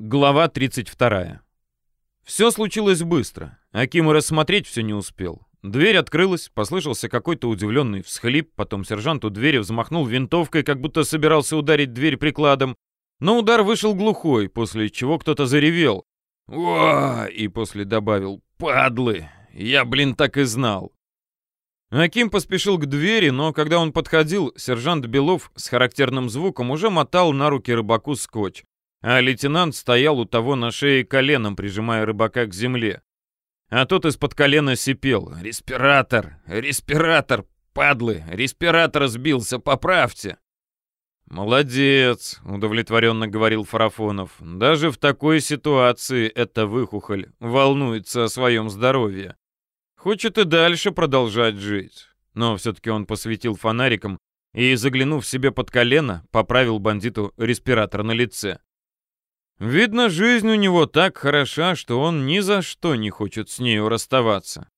Глава 32. Все случилось быстро. Аким рассмотреть все не успел. Дверь открылась, послышался какой-то удивленный всхлип, потом сержант у двери взмахнул винтовкой, как будто собирался ударить дверь прикладом. Но удар вышел глухой, после чего кто-то заревел. «О!» и после добавил «Падлы! Я, блин, так и знал!» Аким поспешил к двери, но когда он подходил, сержант Белов с характерным звуком уже мотал на руки рыбаку скотч, а лейтенант стоял у того на шее коленом, прижимая рыбака к земле. А тот из-под колена сипел. «Респиратор! Респиратор! Падлы! Респиратор сбился! Поправьте!» «Молодец!» — удовлетворенно говорил Фарафонов. «Даже в такой ситуации эта выхухоль волнуется о своем здоровье. Хочет и дальше продолжать жить». Но все-таки он посветил фонариком и, заглянув себе под колено, поправил бандиту респиратор на лице. Видно, жизнь у него так хороша, что он ни за что не хочет с нею расставаться.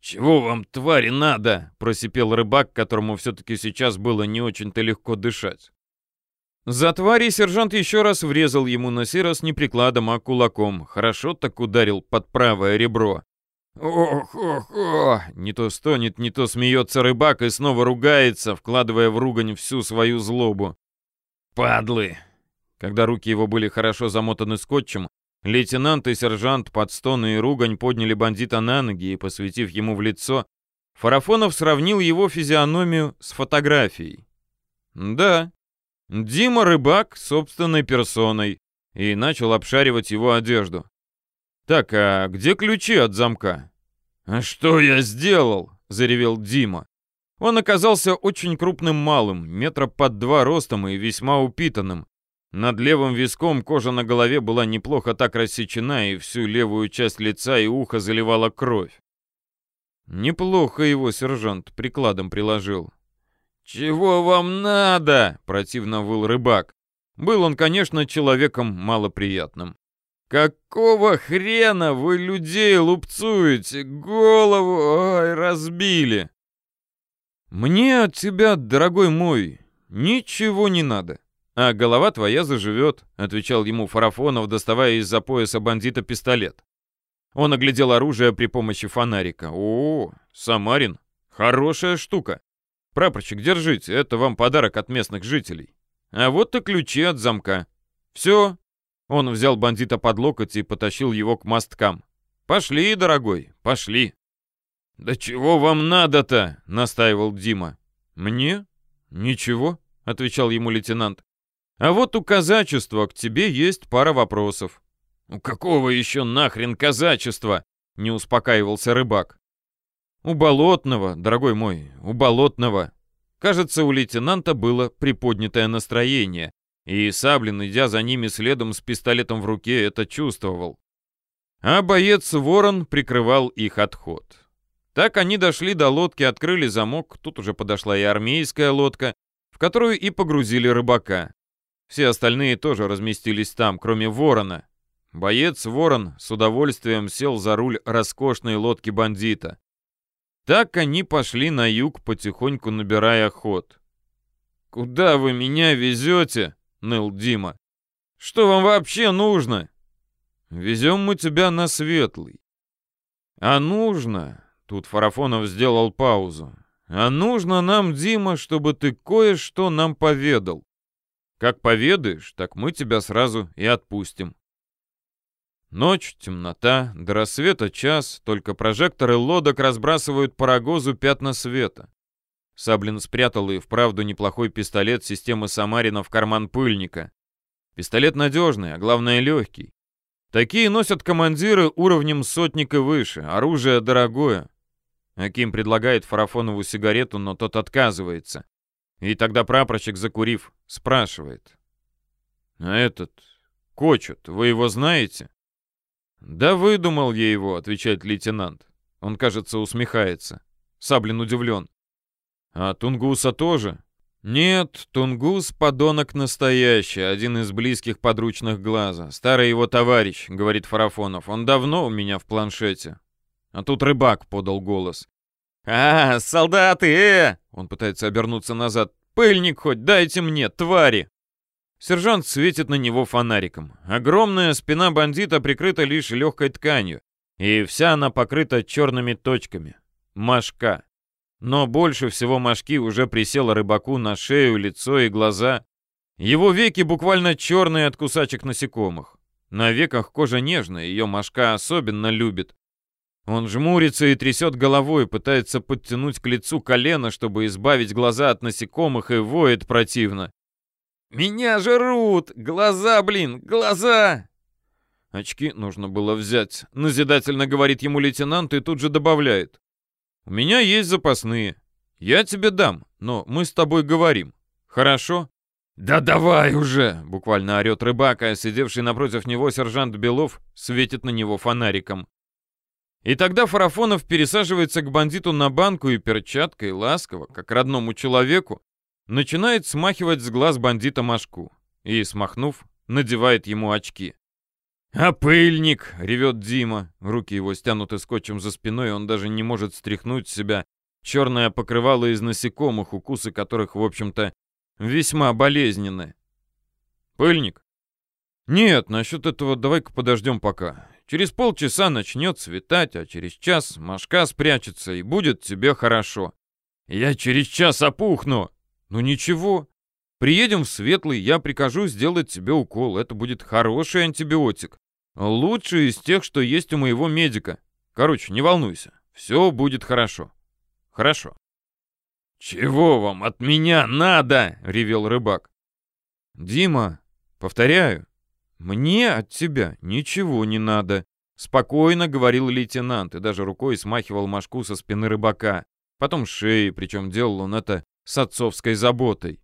«Чего вам, твари, надо?» — просипел рыбак, которому все-таки сейчас было не очень-то легко дышать. За твари сержант еще раз врезал ему на раз не прикладом, а кулаком. Хорошо так ударил под правое ребро. «Ох, ох, ох!» Не то стонет, не то смеется рыбак и снова ругается, вкладывая в ругань всю свою злобу. «Падлы! Когда руки его были хорошо замотаны скотчем, лейтенант и сержант под стоны и ругань подняли бандита на ноги и, посветив ему в лицо, Фарафонов сравнил его физиономию с фотографией. Да, Дима Рыбак собственной персоной и начал обшаривать его одежду. «Так, а где ключи от замка?» «А что я сделал?» — заревел Дима. Он оказался очень крупным малым, метра под два ростом и весьма упитанным, над левым виском кожа на голове была неплохо так рассечена, и всю левую часть лица и уха заливала кровь. Неплохо его сержант прикладом приложил. «Чего вам надо?» — противно выл рыбак. Был он, конечно, человеком малоприятным. «Какого хрена вы людей лупцуете? Голову ой, разбили!» «Мне от тебя, дорогой мой, ничего не надо а голова твоя заживет», — отвечал ему Фарафонов, доставая из-за пояса бандита пистолет. Он оглядел оружие при помощи фонарика. «О, Самарин, хорошая штука. Прапорщик, держите, это вам подарок от местных жителей. А вот и ключи от замка. Все». Он взял бандита под локоть и потащил его к мосткам. «Пошли, дорогой, пошли». «Да чего вам надо-то?» — настаивал Дима. «Мне? Ничего», — отвечал ему лейтенант. А вот у казачества к тебе есть пара вопросов. У какого еще нахрен казачества? Не успокаивался рыбак. У болотного, дорогой мой, у болотного. Кажется, у лейтенанта было приподнятое настроение, и Саблин, идя за ними следом с пистолетом в руке, это чувствовал. А боец Ворон прикрывал их отход. Так они дошли до лодки, открыли замок, тут уже подошла и армейская лодка, в которую и погрузили рыбака. Все остальные тоже разместились там, кроме Ворона. Боец Ворон с удовольствием сел за руль роскошной лодки бандита. Так они пошли на юг, потихоньку набирая ход. «Куда вы меня везете?» — ныл Дима. «Что вам вообще нужно?» «Везем мы тебя на Светлый». «А нужно...» — тут Фарафонов сделал паузу. «А нужно нам, Дима, чтобы ты кое-что нам поведал. Как поведаешь, так мы тебя сразу и отпустим. Ночь, темнота, до рассвета час, только прожекторы лодок разбрасывают по рогозу пятна света. Саблин спрятал и вправду неплохой пистолет системы Самарина в карман пыльника. Пистолет надежный, а главное легкий. Такие носят командиры уровнем сотник и выше, оружие дорогое. Аким предлагает Фарафонову сигарету, но тот отказывается. И тогда прапорщик, закурив, спрашивает. «А этот, Кочет, вы его знаете?» «Да выдумал я его», — отвечает лейтенант. Он, кажется, усмехается. Саблин удивлен. «А Тунгуса тоже?» «Нет, Тунгус — подонок настоящий, один из близких подручных глаза. Старый его товарищ», — говорит Фарафонов. «Он давно у меня в планшете». А тут рыбак подал голос. «А, солдаты, э!» Он пытается обернуться назад. «Пыльник хоть дайте мне, твари!» Сержант светит на него фонариком. Огромная спина бандита прикрыта лишь легкой тканью, и вся она покрыта черными точками. Машка. Но больше всего Машки уже присела рыбаку на шею, лицо и глаза. Его веки буквально черные от кусачек насекомых. На веках кожа нежная, ее Машка особенно любит. Он жмурится и трясет головой, пытается подтянуть к лицу колено, чтобы избавить глаза от насекомых, и воет противно. «Меня жрут! Глаза, блин, глаза!» Очки нужно было взять. Назидательно говорит ему лейтенант и тут же добавляет. «У меня есть запасные. Я тебе дам, но мы с тобой говорим. Хорошо?» «Да давай уже!» — буквально орет рыбак, а сидевший напротив него сержант Белов светит на него фонариком. И тогда Фарафонов пересаживается к бандиту на банку и перчаткой, ласково, как родному человеку, начинает смахивать с глаз бандита мошку и, смахнув, надевает ему очки. «А пыльник!» — ревет Дима. Руки его стянуты скотчем за спиной, он даже не может стряхнуть себя черное покрывало из насекомых, укусы которых, в общем-то, весьма болезненны. «Пыльник?» «Нет, насчет этого давай-ка подождем пока. Через полчаса начнет светать, а через час Машка спрячется, и будет тебе хорошо. Я через час опухну!» «Ну ничего. Приедем в Светлый, я прикажу сделать тебе укол. Это будет хороший антибиотик. Лучший из тех, что есть у моего медика. Короче, не волнуйся. Все будет хорошо. Хорошо». «Чего вам от меня надо?» — ревел рыбак. «Дима, повторяю, мне от тебя ничего не надо», — спокойно говорил лейтенант и даже рукой смахивал мошку со спины рыбака. Потом шеи, причем делал он это с отцовской заботой.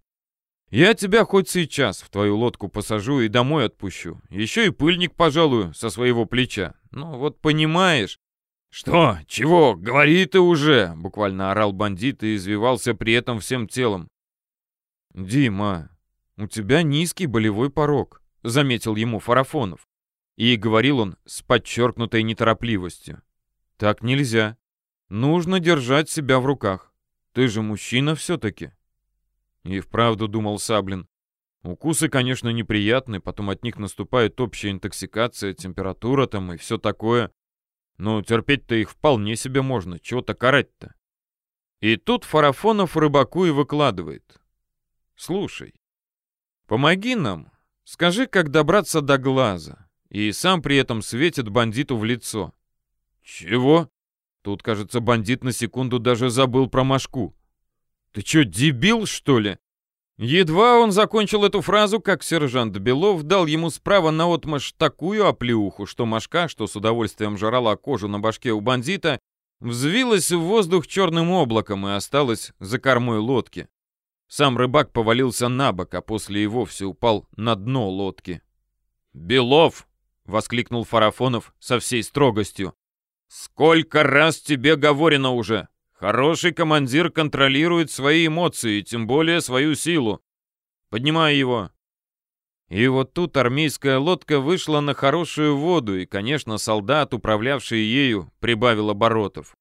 Я тебя хоть сейчас в твою лодку посажу и домой отпущу. Еще и пыльник пожалую со своего плеча. Ну вот понимаешь. Что? Чего? Говори ты уже! Буквально орал бандит и извивался при этом всем телом. Дима, у тебя низкий болевой порог, заметил ему Фарафонов. И говорил он с подчеркнутой неторопливостью. Так нельзя. Нужно держать себя в руках. Ты же мужчина все-таки. И вправду думал Саблин. Укусы, конечно, неприятны, потом от них наступает общая интоксикация, температура там и все такое. Но терпеть-то их вполне себе можно, чего-то карать-то. И тут Фарафонов рыбаку и выкладывает. Слушай, помоги нам, скажи, как добраться до глаза. И сам при этом светит бандиту в лицо. Чего? Тут, кажется, бандит на секунду даже забыл про Машку. «Ты чё, дебил, что ли?» Едва он закончил эту фразу, как сержант Белов дал ему справа наотмашь такую оплеуху, что Машка, что с удовольствием жрала кожу на башке у бандита, взвилась в воздух черным облаком и осталась за кормой лодки. Сам рыбак повалился на бок, а после и вовсе упал на дно лодки. «Белов!» — воскликнул Фарафонов со всей строгостью. «Сколько раз тебе говорено уже! Хороший командир контролирует свои эмоции, тем более свою силу. Поднимай его!» И вот тут армейская лодка вышла на хорошую воду, и, конечно, солдат, управлявший ею, прибавил оборотов.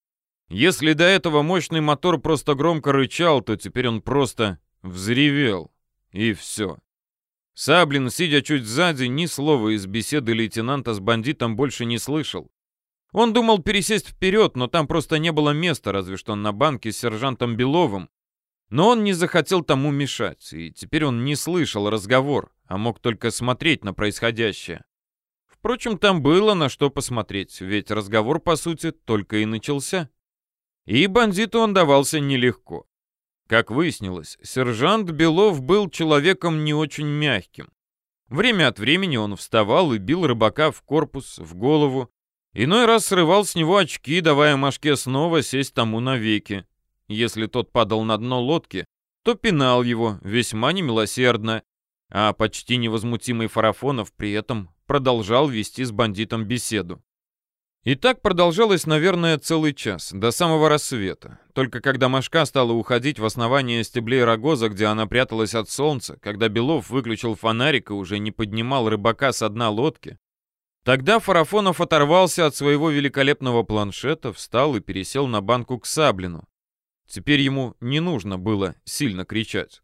Если до этого мощный мотор просто громко рычал, то теперь он просто взревел. И все. Саблин, сидя чуть сзади, ни слова из беседы лейтенанта с бандитом больше не слышал. Он думал пересесть вперед, но там просто не было места, разве что на банке с сержантом Беловым. Но он не захотел тому мешать, и теперь он не слышал разговор, а мог только смотреть на происходящее. Впрочем, там было на что посмотреть, ведь разговор, по сути, только и начался. И бандиту он давался нелегко. Как выяснилось, сержант Белов был человеком не очень мягким. Время от времени он вставал и бил рыбака в корпус, в голову, Иной раз срывал с него очки, давая Машке снова сесть тому навеки. Если тот падал на дно лодки, то пинал его весьма немилосердно, а почти невозмутимый Фарафонов при этом продолжал вести с бандитом беседу. И так продолжалось, наверное, целый час, до самого рассвета. Только когда Машка стала уходить в основание стеблей рогоза, где она пряталась от солнца, когда Белов выключил фонарик и уже не поднимал рыбака с дна лодки, Тогда Фарафонов оторвался от своего великолепного планшета, встал и пересел на банку к Саблину. Теперь ему не нужно было сильно кричать.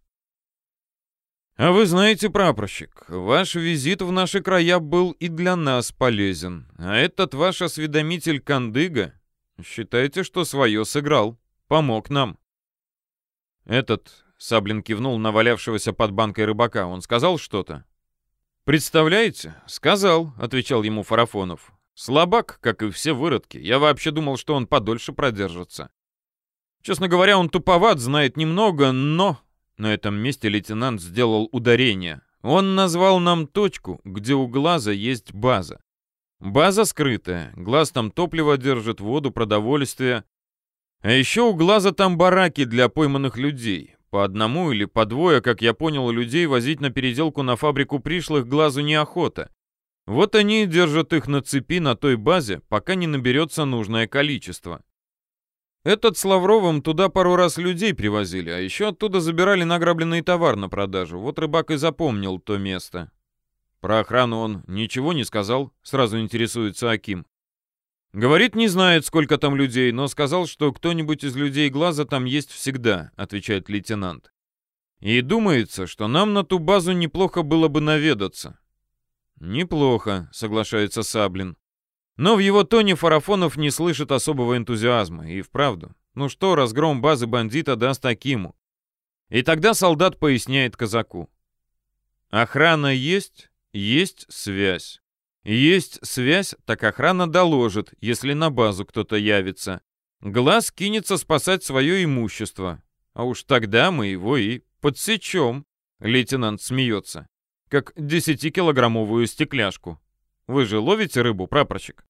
«А вы знаете, прапорщик, ваш визит в наши края был и для нас полезен. А этот ваш осведомитель Кандыга, считайте, что свое сыграл, помог нам». «Этот...» — Саблин кивнул на валявшегося под банкой рыбака. «Он сказал что-то?» «Представляете?» «Сказал», — отвечал ему Фарафонов. «Слабак, как и все выродки. Я вообще думал, что он подольше продержится. Честно говоря, он туповат, знает немного, но на этом месте лейтенант сделал ударение. Он назвал нам точку, где у глаза есть база. База скрытая, глаз там топливо держит, воду, продовольствие. А еще у глаза там бараки для пойманных людей. По одному или по двое, как я понял, людей возить на переделку на фабрику пришлых глазу неохота. Вот они держат их на цепи на той базе, пока не наберется нужное количество. Этот с Лавровым туда пару раз людей привозили, а еще оттуда забирали награбленный товар на продажу. Вот рыбак и запомнил то место. Про охрану он ничего не сказал, сразу интересуется Аким. Говорит, не знает, сколько там людей, но сказал, что кто-нибудь из людей глаза там есть всегда, отвечает лейтенант. И думается, что нам на ту базу неплохо было бы наведаться. Неплохо, соглашается Саблин. Но в его тоне Фарафонов не слышит особого энтузиазма. И вправду, ну что разгром базы бандита даст Акиму? И тогда солдат поясняет казаку. Охрана есть, есть связь. Есть связь, так охрана доложит, если на базу кто-то явится. Глаз кинется спасать свое имущество. А уж тогда мы его и подсечем, лейтенант смеется, как десятикилограммовую стекляшку. Вы же ловите рыбу, прапорщик?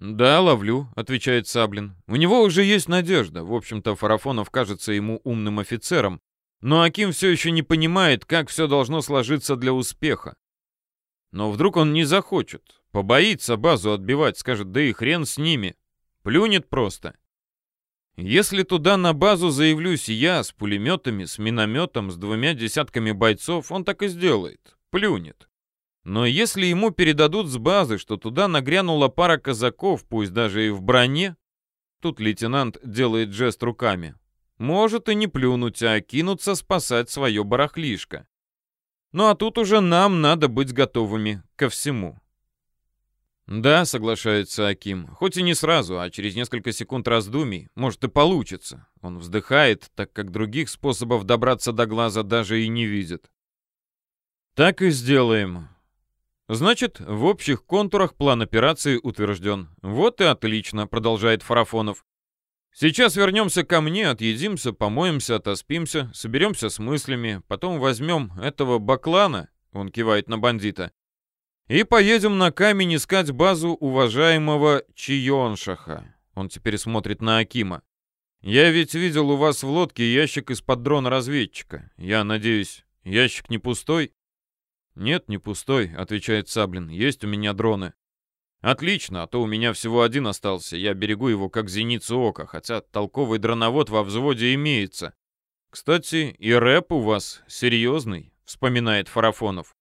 «Да, ловлю», — отвечает Саблин. «У него уже есть надежда. В общем-то, Фарафонов кажется ему умным офицером. Но Аким все еще не понимает, как все должно сложиться для успеха. Но вдруг он не захочет, побоится базу отбивать, скажет, да и хрен с ними. Плюнет просто. Если туда на базу заявлюсь я с пулеметами, с минометом, с двумя десятками бойцов, он так и сделает. Плюнет. Но если ему передадут с базы, что туда нагрянула пара казаков, пусть даже и в броне, тут лейтенант делает жест руками, может и не плюнуть, а кинуться спасать свое барахлишко. Ну а тут уже нам надо быть готовыми ко всему. Да, соглашается Аким, хоть и не сразу, а через несколько секунд раздумий, может и получится. Он вздыхает, так как других способов добраться до глаза даже и не видит. Так и сделаем. Значит, в общих контурах план операции утвержден. Вот и отлично, продолжает Фарафонов. Сейчас вернемся ко мне, отъедимся, помоемся, отоспимся, соберемся с мыслями, потом возьмем этого баклана, он кивает на бандита, и поедем на камень искать базу уважаемого Чионшаха. Он теперь смотрит на Акима. Я ведь видел у вас в лодке ящик из-под дрона разведчика. Я надеюсь, ящик не пустой? «Нет, не пустой», — отвечает Саблин. «Есть у меня дроны». «Отлично, а то у меня всего один остался. Я берегу его как зеницу ока, хотя толковый дроновод во взводе имеется. Кстати, и рэп у вас серьезный», — вспоминает Фарафонов.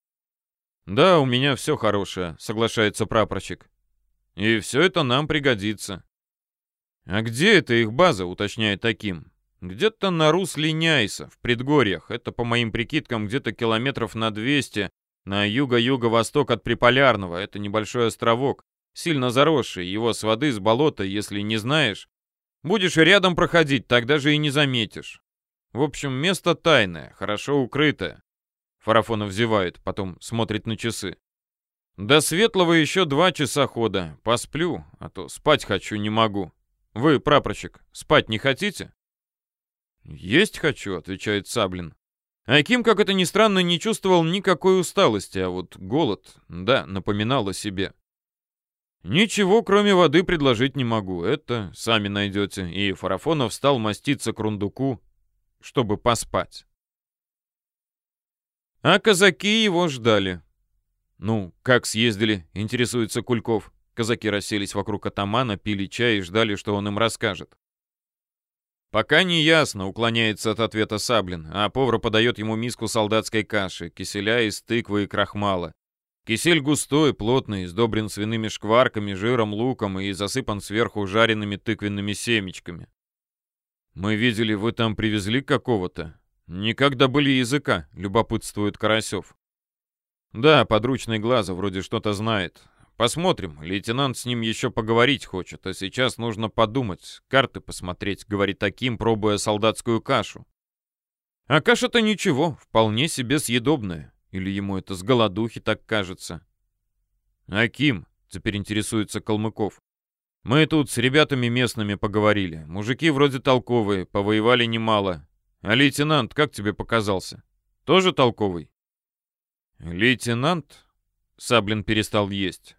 «Да, у меня все хорошее», — соглашается прапорщик. «И все это нам пригодится». «А где это их база?» — уточняет таким. «Где-то на русле Няйса, в предгорьях. Это, по моим прикидкам, где-то километров на 200 на юго-юго-восток от Приполярного это небольшой островок, сильно заросший, его с воды, с болота, если не знаешь. Будешь рядом проходить, тогда же и не заметишь. В общем, место тайное, хорошо укрытое. Фарафонов зевает, потом смотрит на часы. До светлого еще два часа хода. Посплю, а то спать хочу, не могу. Вы, прапорщик, спать не хотите? Есть хочу, отвечает Саблин. Аким, как это ни странно, не чувствовал никакой усталости, а вот голод, да, напоминал о себе. «Ничего, кроме воды, предложить не могу. Это сами найдете». И Фарафонов стал маститься к рундуку, чтобы поспать. А казаки его ждали. «Ну, как съездили?» — интересуется Кульков. Казаки расселись вокруг атамана, пили чай и ждали, что он им расскажет. «Пока не ясно», — уклоняется от ответа Саблин, а повар подает ему миску солдатской каши, киселя из тыквы и крахмала. Кисель густой, плотный, сдобрен свиными шкварками, жиром, луком и засыпан сверху жареными тыквенными семечками. «Мы видели, вы там привезли какого-то?» «Никак добыли языка», — любопытствует Карасев. «Да, подручный глаза вроде что-то знает. Посмотрим, лейтенант с ним еще поговорить хочет, а сейчас нужно подумать, карты посмотреть», — говорит таким, пробуя солдатскую кашу. А каша-то ничего, вполне себе съедобная. Или ему это с голодухи так кажется? «Аким», — теперь интересуется Калмыков. «Мы тут с ребятами местными поговорили. Мужики вроде толковые, повоевали немало. А лейтенант как тебе показался? Тоже толковый? Лейтенант? Саблин перестал есть.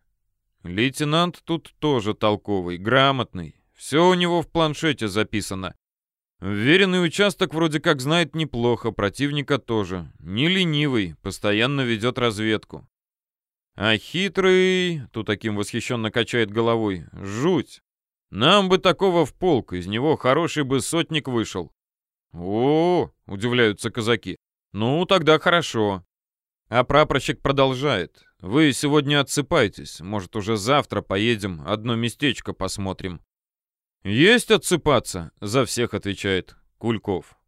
Лейтенант тут тоже толковый, грамотный. Все у него в планшете записано. Веренный участок вроде как знает неплохо, противника тоже. Не ленивый, постоянно ведет разведку. А хитрый, тут таким восхищенно качает головой, жуть. Нам бы такого в полк, из него хороший бы сотник вышел. «О, — удивляются казаки, — ну, тогда хорошо». А прапорщик продолжает. «Вы сегодня отсыпайтесь, может, уже завтра поедем, одно местечко посмотрим». «Есть отсыпаться», — за всех отвечает Кульков.